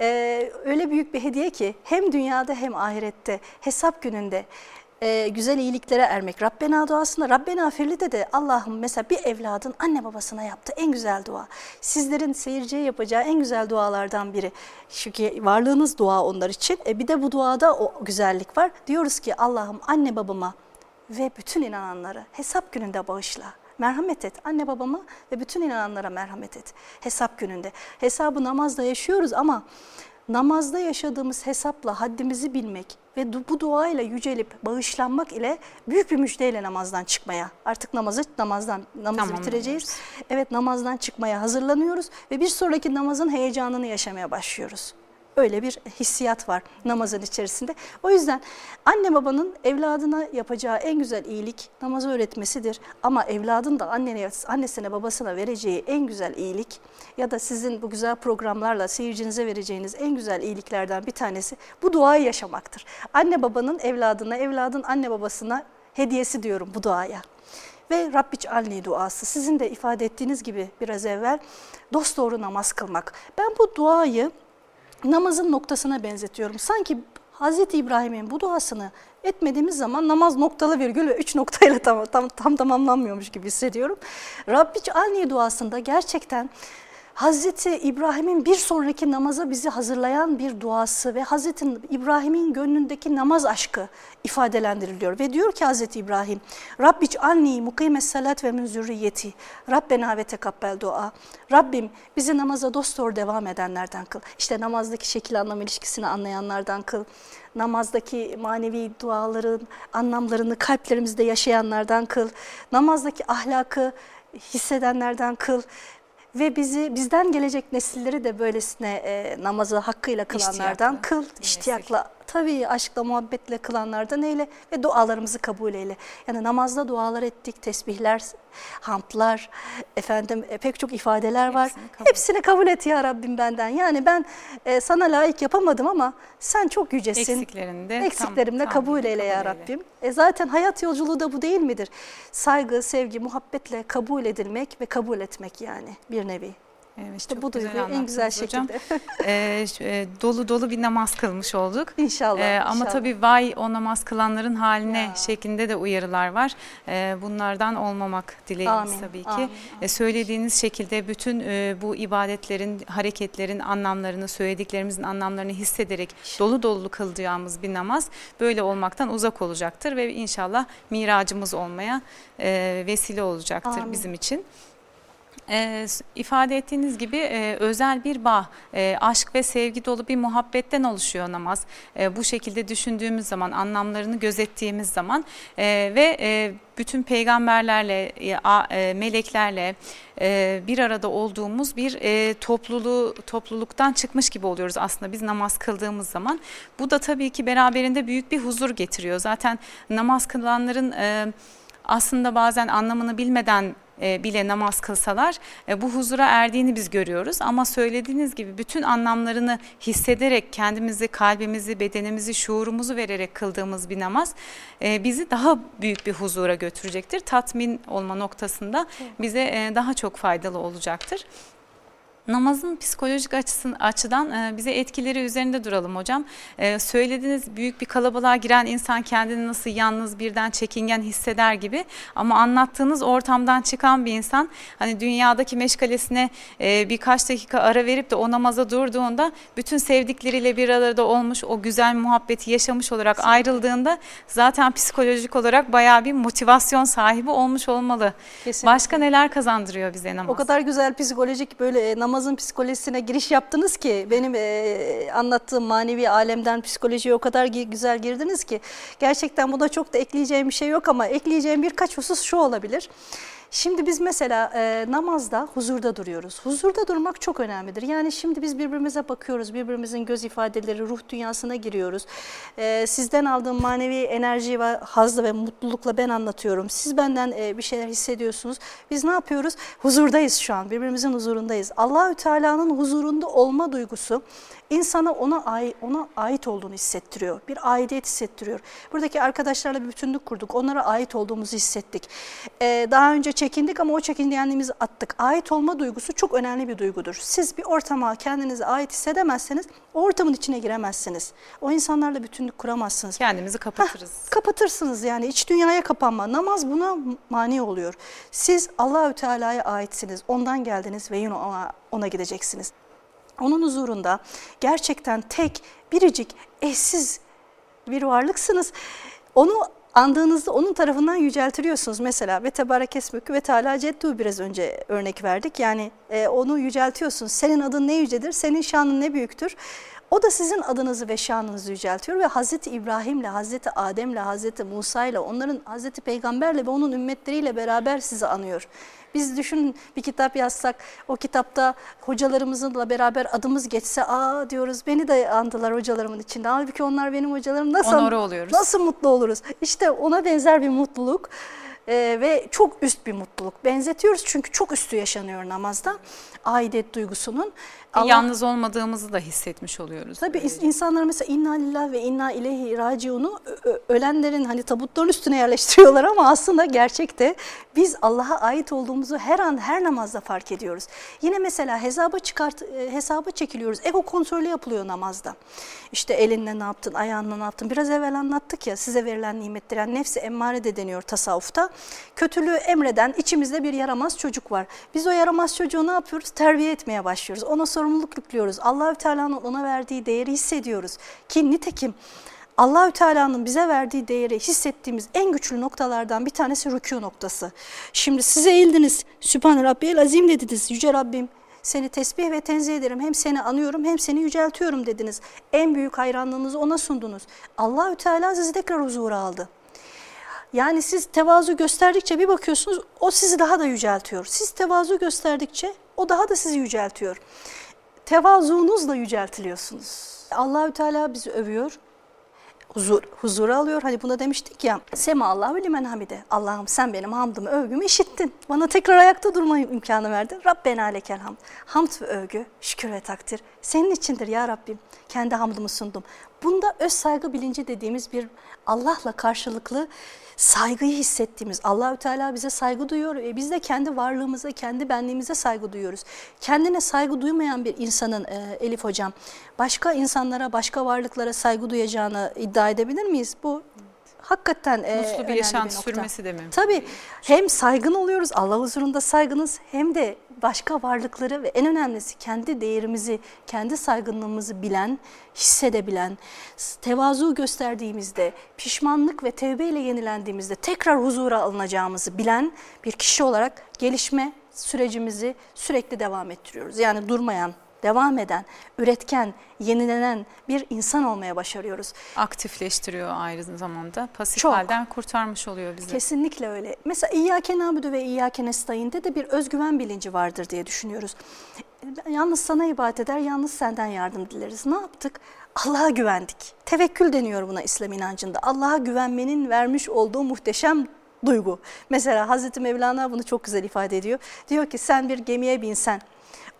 e, öyle büyük bir hediye ki hem dünyada hem ahirette hesap gününde e, güzel iyiliklere ermek. Rabbena duasında Rabbena firlide de Allah'ım mesela bir evladın anne babasına yaptığı en güzel dua. Sizlerin seyirciye yapacağı en güzel dualardan biri. Çünkü varlığınız dua onlar için. E, bir de bu duada o güzellik var. Diyoruz ki Allah'ım anne babama ve bütün inananları hesap gününde bağışla. Merhamet et. Anne babama ve bütün inananlara merhamet et. Hesap gününde. Hesabı namazda yaşıyoruz ama namazda yaşadığımız hesapla haddimizi bilmek ve bu duayla yücelip bağışlanmak ile büyük bir müjdeyle namazdan çıkmaya artık namazı namazdan namazı tamam, bitireceğiz. Evet namazdan çıkmaya hazırlanıyoruz ve bir sonraki namazın heyecanını yaşamaya başlıyoruz. Öyle bir hissiyat var namazın içerisinde. O yüzden anne babanın evladına yapacağı en güzel iyilik namazı öğretmesidir. Ama evladın da annene, annesine babasına vereceği en güzel iyilik ya da sizin bu güzel programlarla seyircinize vereceğiniz en güzel iyiliklerden bir tanesi bu duayı yaşamaktır. Anne babanın evladına, evladın anne babasına hediyesi diyorum bu duaya ve Rabbiç alni duası. Sizin de ifade ettiğiniz gibi biraz evvel dosdoğru namaz kılmak. Ben bu duayı namazın noktasına benzetiyorum. Sanki Hz. İbrahim'in bu duasını etmediğimiz zaman namaz noktalı virgül ve üç noktayla tam, tam, tam tamamlanmıyormuş gibi hissediyorum. Rabbi Alni duasında gerçekten Hazreti İbrahim'in bir sonraki namaza bizi hazırlayan bir duası ve Hazreti İbrahim'in gönlündeki namaz aşkı ifadelendiriliyor. Ve diyor ki Hazreti İbrahim, Rabbic anni mukimes salat ve min zürriyeti, Rabbena ve tekabbel dua. Rabbim bizi namaza dosdoğru devam edenlerden kıl. İşte namazdaki şekil anlam ilişkisini anlayanlardan kıl. Namazdaki manevi duaların anlamlarını kalplerimizde yaşayanlardan kıl. Namazdaki ahlakı hissedenlerden kıl ve bizi bizden gelecek nesilleri de böylesine e, namazı hakkıyla kılanlardan
İştiyakla.
kıl, iştiyakla, tabii aşkla, muhabbetle kılanlardan eyle ve dualarımızı kabul eyle. Yani namazda dualar ettik, tesbihler, hamdlar, efendim e, pek çok ifadeler var.
Hepsini kabul
Hepsini kabul et ya Rabbim benden. Yani ben e, sana layık yapamadım ama sen çok yücesin.
Eksiklerini de
Eksiklerimle
tam-
kabul
tamamıyla
eyle ya
kabul eyle.
Rabbim. E zaten hayat yolculuğu da bu değil midir? Saygı, sevgi, muhabbetle kabul edilmek ve kabul etmek yani bir nevi.
Evet,
İşte
çok
bu duyguyu en güzel şekilde. [laughs]
Ee, e, dolu dolu bir namaz kılmış olduk.
İnşallah.
Ee, ama
inşallah.
tabii vay o namaz kılanların haline
Ya.
şeklinde de uyarılar var. Ee, bunlardan olmamak dileğimiz
Amin,
tabii ki.
amin,
Ee, söylediğiniz şekilde bütün e, bu ibadetlerin, hareketlerin anlamlarını, söylediklerimizin anlamlarını hissederek dolu dolu kılacağımız bir namaz böyle olmaktan uzak olacaktır ve inşallah miracımız olmaya e, vesile olacaktır
Amin.
bizim için. S- ifade ettiğiniz gibi e, özel bir bağ, e, aşk ve sevgi dolu bir muhabbetten oluşuyor namaz. E, bu şekilde düşündüğümüz zaman, anlamlarını gözettiğimiz zaman e, ve e, bütün peygamberlerle, e, e, meleklerle e, bir arada olduğumuz bir e, topluluğu topluluktan çıkmış gibi oluyoruz aslında biz namaz kıldığımız zaman. Bu da tabii ki beraberinde büyük bir huzur getiriyor. Zaten namaz kılanların e, aslında bazen anlamını bilmeden e, bile namaz kılsalar e, bu huzura erdiğini biz görüyoruz. Ama söylediğiniz gibi bütün anlamlarını hissederek kendimizi, kalbimizi, bedenimizi, şuurumuzu vererek kıldığımız bir namaz e, bizi daha büyük bir huzura götürecektir. Tatmin olma noktasında bize e, daha çok faydalı olacaktır. Namazın psikolojik açısın, açıdan e, bize etkileri üzerinde duralım hocam. E, söylediğiniz büyük bir kalabalığa giren insan kendini nasıl yalnız birden çekingen hisseder gibi ama anlattığınız ortamdan çıkan bir insan hani dünyadaki meşgalesine e, birkaç dakika ara verip de o namaza durduğunda bütün sevdikleriyle bir arada olmuş o güzel muhabbeti yaşamış olarak ayrıldığında zaten psikolojik olarak bayağı bir motivasyon sahibi olmuş olmalı.
Kesinlikle.
Başka neler kazandırıyor bize namaz?
O kadar güzel psikolojik böyle e, namazın psikolojisine giriş yaptınız ki benim e, anlattığım manevi alemden psikolojiye o kadar güzel girdiniz ki gerçekten buna çok da ekleyeceğim bir şey yok ama ekleyeceğim birkaç husus şu olabilir. Şimdi biz mesela e, namazda huzurda duruyoruz. Huzurda durmak çok önemlidir. Yani şimdi biz birbirimize bakıyoruz, birbirimizin göz ifadeleri, ruh dünyasına giriyoruz. E, sizden aldığım manevi enerji ve hazla ve mutlulukla ben anlatıyorum. Siz benden e, bir şeyler hissediyorsunuz. Biz ne yapıyoruz? Huzurdayız şu an, birbirimizin huzurundayız. Allahü Teala'nın huzurunda olma duygusu insana ona ait, ona ait olduğunu hissettiriyor. Bir aidiyet hissettiriyor. Buradaki arkadaşlarla bir bütünlük kurduk. Onlara ait olduğumuzu hissettik. Ee, daha önce çekindik ama o çekingenliğimizi attık. Ait olma duygusu çok önemli bir duygudur. Siz bir ortama kendinizi ait hissedemezseniz o ortamın içine giremezsiniz. O insanlarla bütünlük kuramazsınız.
Kendimizi kapatırız.
Kapatırsınız yani iç dünyaya kapanma. Namaz buna mani oluyor. Siz Allahü Teala'ya aitsiniz. Ondan geldiniz ve yine ona, ona gideceksiniz. Onun huzurunda gerçekten tek, biricik, eşsiz bir varlıksınız. Onu andığınızda onun tarafından yüceltiliyorsunuz. Mesela ve tebarek esmükü ve teala ceddu biraz önce örnek verdik. Yani e, onu yüceltiyorsunuz. Senin adın ne yücedir, senin şanın ne büyüktür. O da sizin adınızı ve şanınızı yüceltiyor ve Hazreti İbrahim'le, Hazreti Adem'le, Hazreti Musa'yla, onların Hazreti Peygamber'le ve onun ümmetleriyle beraber sizi anıyor. Biz düşünün bir kitap yazsak, o kitapta hocalarımızla beraber adımız geçse, aa diyoruz beni de andılar hocalarımın içinde. Halbuki onlar benim hocalarım nasıl,
Onore oluyoruz.
nasıl mutlu oluruz? İşte ona benzer bir mutluluk e, ve çok üst bir mutluluk. Benzetiyoruz çünkü çok üstü yaşanıyor namazda. Aidiyet duygusunun. Allah-
Yalnız olmadığımızı da hissetmiş oluyoruz.
Tabii
böylece.
insanlar mesela inna lillah ve inna ileyhi raciunu ölenlerin hani tabutların üstüne yerleştiriyorlar ama aslında gerçekte biz Allah'a ait olduğumuzu her an her namazda fark ediyoruz. Yine mesela hesaba çıkart e, hesaba çekiliyoruz. Ego kontrolü yapılıyor namazda. İşte elinle ne yaptın, ayağınla ne yaptın? Biraz evvel anlattık ya size verilen nimetler. Yani nefsi emmare de deniyor tasavvufta. kötülüğü emreden içimizde bir yaramaz çocuk var. Biz o yaramaz çocuğu ne yapıyoruz? Terbiye etmeye başlıyoruz. Ona sorumluluk yüklüyoruz. Allahü Teala'nın ona verdiği değeri hissediyoruz. Ki nitekim Allahü Teala'nın bize verdiği değeri hissettiğimiz en güçlü noktalardan bir tanesi rükû noktası. Şimdi size eğildiniz. Sübhan Rabbiyel Azim dediniz. Yüce Rabbim seni tesbih ve tenzih ederim. Hem seni anıyorum hem seni yüceltiyorum dediniz. En büyük hayranlığınızı ona sundunuz. Allahü Teala sizi tekrar huzura aldı. Yani siz tevazu gösterdikçe bir bakıyorsunuz o sizi daha da yüceltiyor. Siz tevazu gösterdikçe o daha da sizi yüceltiyor. Tevazuunuzla yüceltiliyorsunuz. Allahü Teala bizi övüyor huzur, huzura alıyor. Hani buna demiştik ya. Sema Allahu limen hamide. Allah'ım sen benim hamdımı, övgümü işittin. Bana tekrar ayakta durma imkanı verdin. Rabbena lekel hamd. Hamd ve övgü, şükür ve takdir senin içindir ya Rabbim. Kendi hamdımı sundum. Bunda öz saygı bilinci dediğimiz bir Allah'la karşılıklı saygıyı hissettiğimiz Allahü Teala bize saygı duyuyor ve biz de kendi varlığımıza, kendi benliğimize saygı duyuyoruz. Kendine saygı duymayan bir insanın e, Elif hocam başka insanlara, başka varlıklara saygı duyacağını iddia edebilir miyiz? Bu hakikaten
e, Mutlu bir yaşantı bir sürmesi de mi?
Tabii hem saygın oluyoruz Allah huzurunda saygınız hem de başka varlıkları ve en önemlisi kendi değerimizi, kendi saygınlığımızı bilen, hissedebilen, tevazu gösterdiğimizde, pişmanlık ve tevbeyle yenilendiğimizde tekrar huzura alınacağımızı bilen bir kişi olarak gelişme sürecimizi sürekli devam ettiriyoruz. Yani durmayan, devam eden, üretken, yenilenen bir insan olmaya başarıyoruz.
Aktifleştiriyor aynı zamanda. Pasif Çok. halden kurtarmış oluyor bizi.
Kesinlikle öyle. Mesela İyyâke nâbudu ve İyyâke nestaîn'de de bir özgüven bilinci vardır diye düşünüyoruz. Yalnız sana ibadet eder, yalnız senden yardım dileriz. Ne yaptık? Allah'a güvendik. Tevekkül deniyor buna İslam inancında. Allah'a güvenmenin vermiş olduğu muhteşem duygu. Mesela Hazreti Mevlana bunu çok güzel ifade ediyor. Diyor ki sen bir gemiye binsen,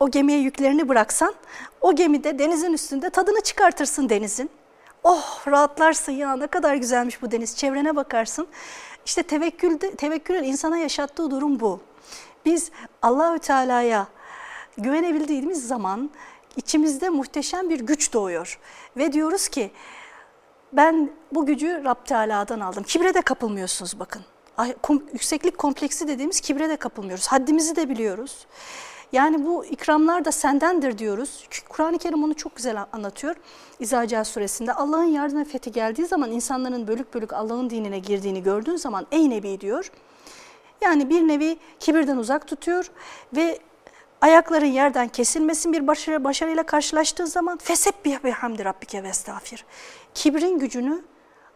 o gemiye yüklerini bıraksan o gemide denizin üstünde tadını çıkartırsın denizin. Oh rahatlarsın ya ne kadar güzelmiş bu deniz çevrene bakarsın. İşte tevekkül tevekkülün insana yaşattığı durum bu. Biz Allahü Teala'ya güvenebildiğimiz zaman içimizde muhteşem bir güç doğuyor. Ve diyoruz ki ben bu gücü Rab Teala'dan aldım. Kibre de kapılmıyorsunuz bakın. Yükseklik kompleksi dediğimiz kibre de kapılmıyoruz. Haddimizi de biliyoruz. Yani bu ikramlar da sendendir diyoruz. Kur'an-ı Kerim onu çok güzel anlatıyor. İzaca suresinde Allah'ın yardım fethi geldiği zaman insanların bölük bölük Allah'ın dinine girdiğini gördüğün zaman ey Nebi diyor. Yani bir nevi kibirden uzak tutuyor ve ayakların yerden kesilmesin bir başarı, başarıyla karşılaştığı zaman fesebbih bihamdi rabbike ve estağfir. Kibrin gücünü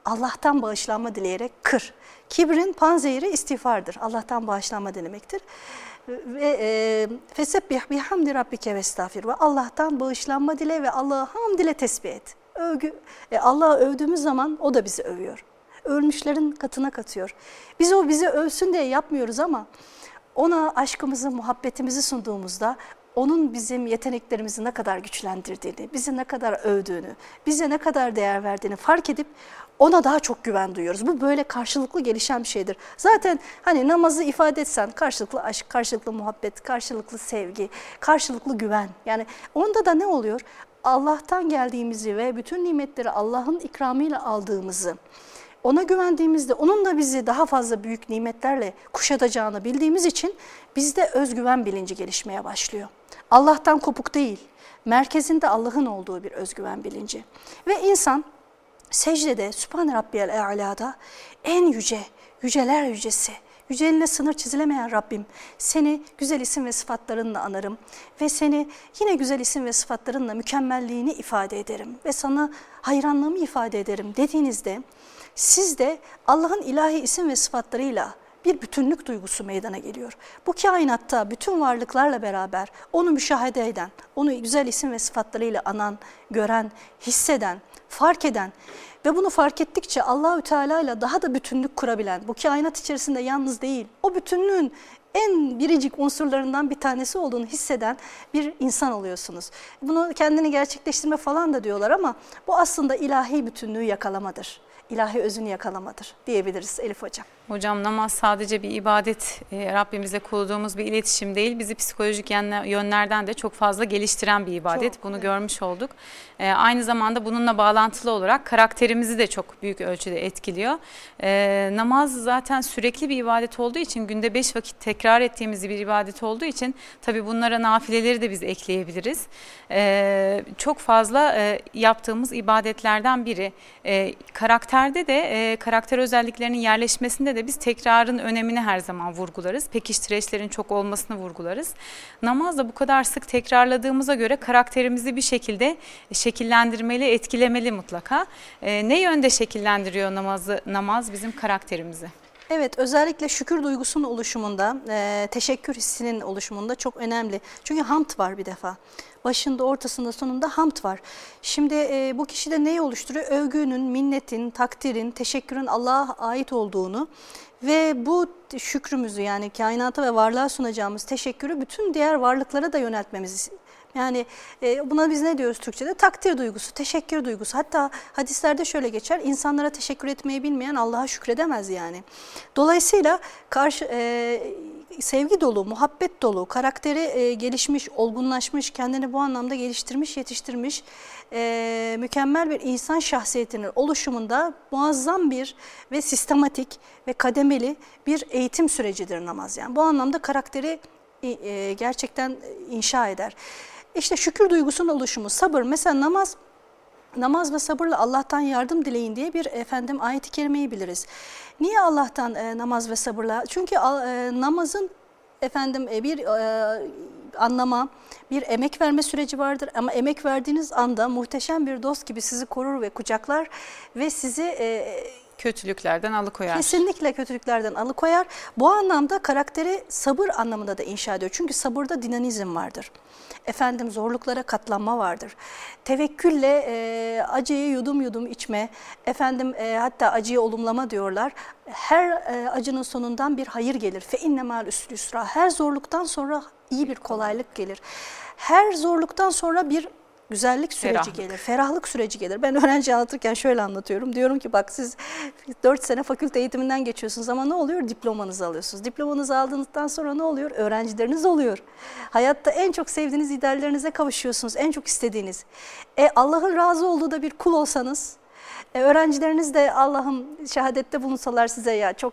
Allah'tan bağışlanma dileyerek kır. Kibrin panzehiri istiğfardır. Allah'tan bağışlanma denemektir ve e, fesebbih bihamdi rabbike ve estağfir ve Allah'tan bağışlanma dile ve Allah'a hamd dile tesbih et. Övgü, e, Allah'ı övdüğümüz zaman o da bizi övüyor. Ölmüşlerin katına katıyor. Biz o bizi övsün diye yapmıyoruz ama ona aşkımızı, muhabbetimizi sunduğumuzda onun bizim yeteneklerimizi ne kadar güçlendirdiğini, bizi ne kadar övdüğünü, bize ne kadar değer verdiğini fark edip ona daha çok güven duyuyoruz. Bu böyle karşılıklı gelişen bir şeydir. Zaten hani namazı ifade etsen karşılıklı aşk, karşılıklı muhabbet, karşılıklı sevgi, karşılıklı güven. Yani onda da ne oluyor? Allah'tan geldiğimizi ve bütün nimetleri Allah'ın ikramıyla aldığımızı, ona güvendiğimizde onun da bizi daha fazla büyük nimetlerle kuşatacağını bildiğimiz için bizde özgüven bilinci gelişmeye başlıyor. Allah'tan kopuk değil, merkezinde Allah'ın olduğu bir özgüven bilinci. Ve insan secdede Sübhane Rabbiyel A'la'da en yüce, yüceler yücesi, yüceline sınır çizilemeyen Rabbim seni güzel isim ve sıfatlarınla anarım ve seni yine güzel isim ve sıfatlarınla mükemmelliğini ifade ederim ve sana hayranlığımı ifade ederim dediğinizde siz de Allah'ın ilahi isim ve sıfatlarıyla bir bütünlük duygusu meydana geliyor. Bu kainatta bütün varlıklarla beraber onu müşahede eden, onu güzel isim ve sıfatlarıyla anan, gören, hisseden, fark eden ve bunu fark ettikçe Allahü Teala ile daha da bütünlük kurabilen, bu kainat içerisinde yalnız değil, o bütünlüğün en biricik unsurlarından bir tanesi olduğunu hisseden bir insan oluyorsunuz. Bunu kendini gerçekleştirme falan da diyorlar ama bu aslında ilahi bütünlüğü yakalamadır ilahi özünü yakalamadır diyebiliriz Elif Hocam.
Hocam namaz sadece bir ibadet, e, Rabbimize kurduğumuz bir iletişim değil, bizi psikolojik yönlerden de çok fazla geliştiren bir ibadet. Çok, Bunu evet. görmüş olduk. E, aynı zamanda bununla bağlantılı olarak karakterimizi de çok büyük ölçüde etkiliyor. E, namaz zaten sürekli bir ibadet olduğu için, günde beş vakit tekrar ettiğimiz bir ibadet olduğu için tabii bunlara nafileleri de biz ekleyebiliriz. E, çok fazla e, yaptığımız ibadetlerden biri. E, karakterde de, e, karakter özelliklerinin yerleşmesinde de biz tekrarın önemini her zaman vurgularız. Pekiştireçlerin çok olmasını vurgularız. Namazda bu kadar sık tekrarladığımıza göre karakterimizi bir şekilde şekillendirmeli, etkilemeli mutlaka. E, ne yönde şekillendiriyor namazı namaz bizim karakterimizi?
Evet özellikle şükür duygusunun oluşumunda, e, teşekkür hissinin oluşumunda çok önemli. Çünkü hamd var bir defa. Başında, ortasında, sonunda hamd var. Şimdi e, bu kişide neyi oluşturuyor? Övgünün, minnetin, takdirin, teşekkürün Allah'a ait olduğunu ve bu şükrümüzü yani kainata ve varlığa sunacağımız teşekkürü bütün diğer varlıklara da yöneltmemizi yani e, buna biz ne diyoruz Türkçe'de? Takdir duygusu, teşekkür duygusu. Hatta hadislerde şöyle geçer, insanlara teşekkür etmeyi bilmeyen Allah'a şükredemez yani. Dolayısıyla karşı e, sevgi dolu, muhabbet dolu, karakteri e, gelişmiş, olgunlaşmış, kendini bu anlamda geliştirmiş, yetiştirmiş, e, mükemmel bir insan şahsiyetinin oluşumunda muazzam bir ve sistematik ve kademeli bir eğitim sürecidir namaz. Yani bu anlamda karakteri e, gerçekten inşa eder. İşte şükür duygusunun oluşumu, sabır. Mesela namaz namaz ve sabırla Allah'tan yardım dileyin diye bir efendim ayet-i kerimeyi biliriz. Niye Allah'tan e, namaz ve sabırla? Çünkü e, namazın efendim e, bir e, anlama, bir emek verme süreci vardır ama emek verdiğiniz anda muhteşem bir dost gibi sizi korur ve kucaklar ve sizi e,
kötülüklerden alıkoyar.
Kesinlikle kötülüklerden alıkoyar. Bu anlamda karakteri sabır anlamında da inşa ediyor. Çünkü sabırda dinamizm vardır. Efendim zorluklara katlanma vardır. Tevekkülle e, acıyı yudum yudum içme, efendim e, hatta acıyı olumlama diyorlar. Her e, acının sonundan bir hayır gelir. Fe innemâl üsrü Her zorluktan sonra iyi bir kolaylık gelir. Her zorluktan sonra bir güzellik süreci ferahlık. gelir, ferahlık süreci gelir. Ben öğrenci anlatırken şöyle anlatıyorum. Diyorum ki bak siz 4 sene fakülte eğitiminden geçiyorsunuz ama ne oluyor? Diplomanızı alıyorsunuz. Diplomanızı aldığınızdan sonra ne oluyor? Öğrencileriniz oluyor. Hayatta en çok sevdiğiniz ideallerinize kavuşuyorsunuz. En çok istediğiniz. E Allah'ın razı olduğu da bir kul olsanız, e, öğrencileriniz de Allah'ım şehadette bulunsalar size ya çok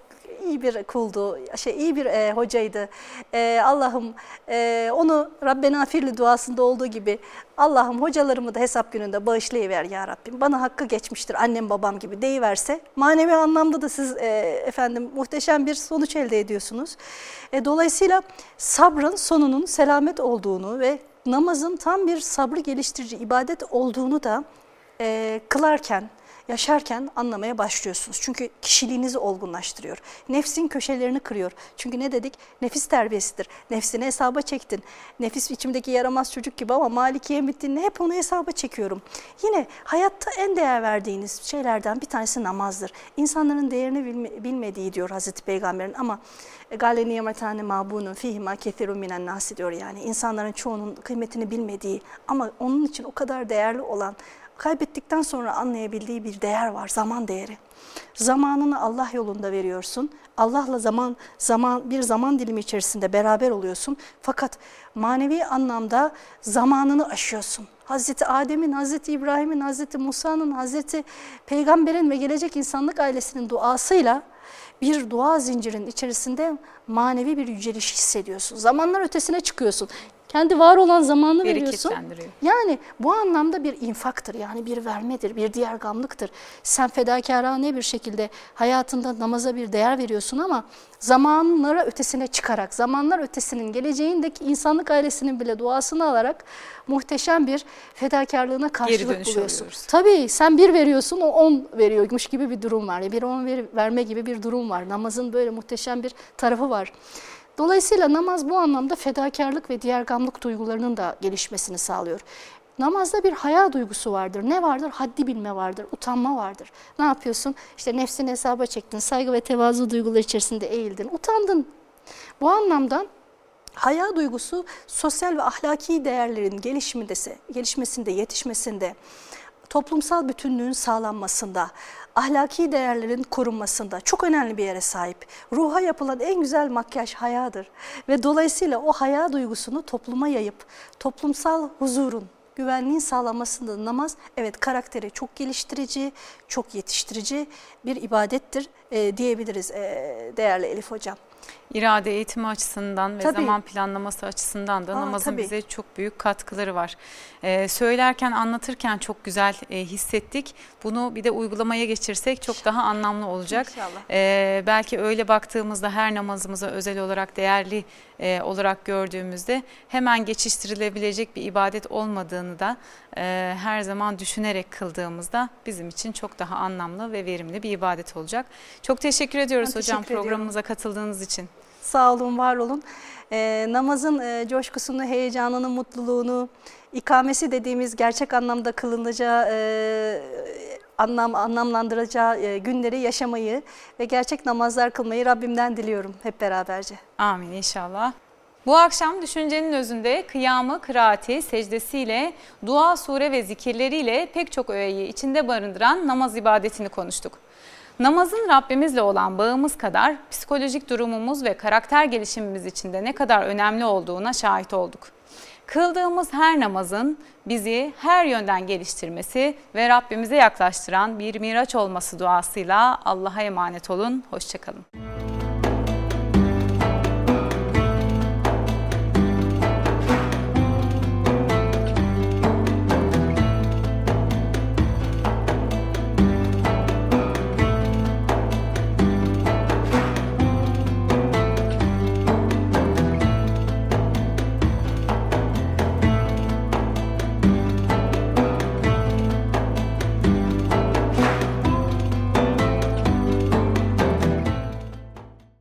iyi bir kuldu, şey iyi bir e, hocaydı. E, Allah'ım e, onu Rabbena firli duasında olduğu gibi Allah'ım hocalarımı da hesap gününde bağışlayıver ya Rabbim. Bana hakkı geçmiştir annem babam gibi deyiverse manevi anlamda da siz e, efendim muhteşem bir sonuç elde ediyorsunuz. E, dolayısıyla sabrın sonunun selamet olduğunu ve namazın tam bir sabrı geliştirici ibadet olduğunu da e, kılarken yaşarken anlamaya başlıyorsunuz. Çünkü kişiliğinizi olgunlaştırıyor. Nefsin köşelerini kırıyor. Çünkü ne dedik? Nefis terbiyesidir. Nefsini hesaba çektin. Nefis içimdeki yaramaz çocuk gibi ama Malikiye bittiğinde hep onu hesaba çekiyorum. Yine hayatta en değer verdiğiniz şeylerden bir tanesi namazdır. İnsanların değerini bilmediği diyor Hazreti Peygamber'in ama gale nimetane mabunun fihima kethirun minen nasi diyor yani insanların çoğunun kıymetini bilmediği ama onun için o kadar değerli olan kaybettikten sonra anlayabildiği bir değer var, zaman değeri. Zamanını Allah yolunda veriyorsun. Allah'la zaman zaman bir zaman dilimi içerisinde beraber oluyorsun. Fakat manevi anlamda zamanını aşıyorsun. Hazreti Adem'in, Hazreti İbrahim'in, Hazreti Musa'nın, Hazreti Peygamber'in ve gelecek insanlık ailesinin duasıyla bir dua zincirinin içerisinde manevi bir yüceliş hissediyorsun. Zamanlar ötesine çıkıyorsun. Kendi var olan zamanını veriyorsun. Yani bu anlamda bir infaktır yani bir vermedir, bir diğer gamlıktır. Sen fedakarane bir şekilde hayatında namaza bir değer veriyorsun ama zamanlara ötesine çıkarak, zamanlar ötesinin geleceğindeki insanlık ailesinin bile duasını alarak muhteşem bir fedakarlığına karşılık buluyorsun. Oluyoruz. Tabii sen bir veriyorsun o on veriyormuş gibi bir durum var. Bir on ver, verme gibi bir durum var. Namazın böyle muhteşem bir tarafı var. Dolayısıyla namaz bu anlamda fedakarlık ve diğer gamlık duygularının da gelişmesini sağlıyor. Namazda bir haya duygusu vardır. Ne vardır? Haddi bilme vardır, utanma vardır. Ne yapıyorsun? İşte nefsini hesaba çektin, saygı ve tevazu duyguları içerisinde eğildin, utandın. Bu anlamda haya duygusu sosyal ve ahlaki değerlerin gelişmesinde, gelişmesinde, yetişmesinde, toplumsal bütünlüğün sağlanmasında, ahlaki değerlerin korunmasında çok önemli bir yere sahip. Ruha yapılan en güzel makyaj hayadır ve dolayısıyla o haya duygusunu topluma yayıp toplumsal huzurun, güvenliğin sağlanmasında namaz evet karakteri çok geliştirici, çok yetiştirici bir ibadettir e, diyebiliriz e, değerli Elif Hocam.
İrade eğitimi açısından ve
Tabii.
zaman planlaması açısından da
Aa,
namazın
tabii.
bize çok büyük katkıları var. Ee, söylerken, anlatırken çok güzel e, hissettik. Bunu bir de uygulamaya geçirsek çok daha anlamlı olacak.
İnşallah.
Ee, belki öyle baktığımızda her namazımıza özel olarak değerli e, olarak gördüğümüzde hemen geçiştirilebilecek bir ibadet olmadığını da e, her zaman düşünerek kıldığımızda bizim için çok daha anlamlı ve verimli bir ibadet olacak. Çok teşekkür ediyoruz
Ben
hocam
teşekkür
programımıza katıldığınız için.
Sağ olun, var olun. Ee, namazın e, coşkusunu, heyecanını, mutluluğunu, ikamesi dediğimiz gerçek anlamda kılınacağı, e, anlam anlamlandıracağı e, günleri yaşamayı ve gerçek namazlar kılmayı Rabbimden diliyorum hep beraberce.
Amin inşallah. Bu akşam düşüncenin özünde kıyamı, kıraati, secdesiyle, dua, sure ve zikirleriyle pek çok öğeyi içinde barındıran namaz ibadetini konuştuk. Namazın Rabbimizle olan bağımız kadar psikolojik durumumuz ve karakter gelişimimiz için de ne kadar önemli olduğuna şahit olduk. Kıldığımız her namazın bizi her yönden geliştirmesi ve Rabbimize yaklaştıran bir miraç olması duasıyla Allah'a emanet olun. Hoşçakalın.